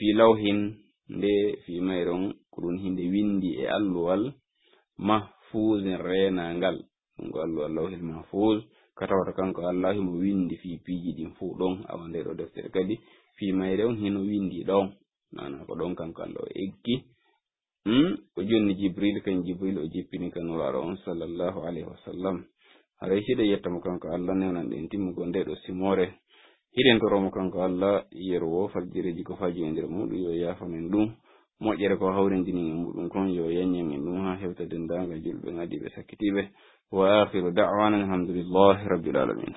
fi lawhin nde fi mayron ko ɗum hinde windi e alluwal mahfusin renangal ɗum ko alluwal lawhil mahfus ka tawata kanko allah himo windi fi piiji ɗin fuu ɗon awa nde ɗo deftere kadi. Fi mayron hino windi ɗon. Nana ko ɗon kanko allah o eggi. Hmm? Ko jonni jibril kan jibril o jippini kan waro on sallllahu alayhi wa sallam. Haray siɗa yettamo kanko allah newnan ɗen timmugo nde ɗo simore hiɗentoromo kanko allah yeru o faljireji ko faji e nder muɗum yo yafamen ɗum moƴƴere ko hawrindini e muɗum kon yo yanñen en ɗum ha hewta dendagal julɓe gaɗiɓe sakkitiɓe wa akhiru dawana alhamdulillahi rabbil alamin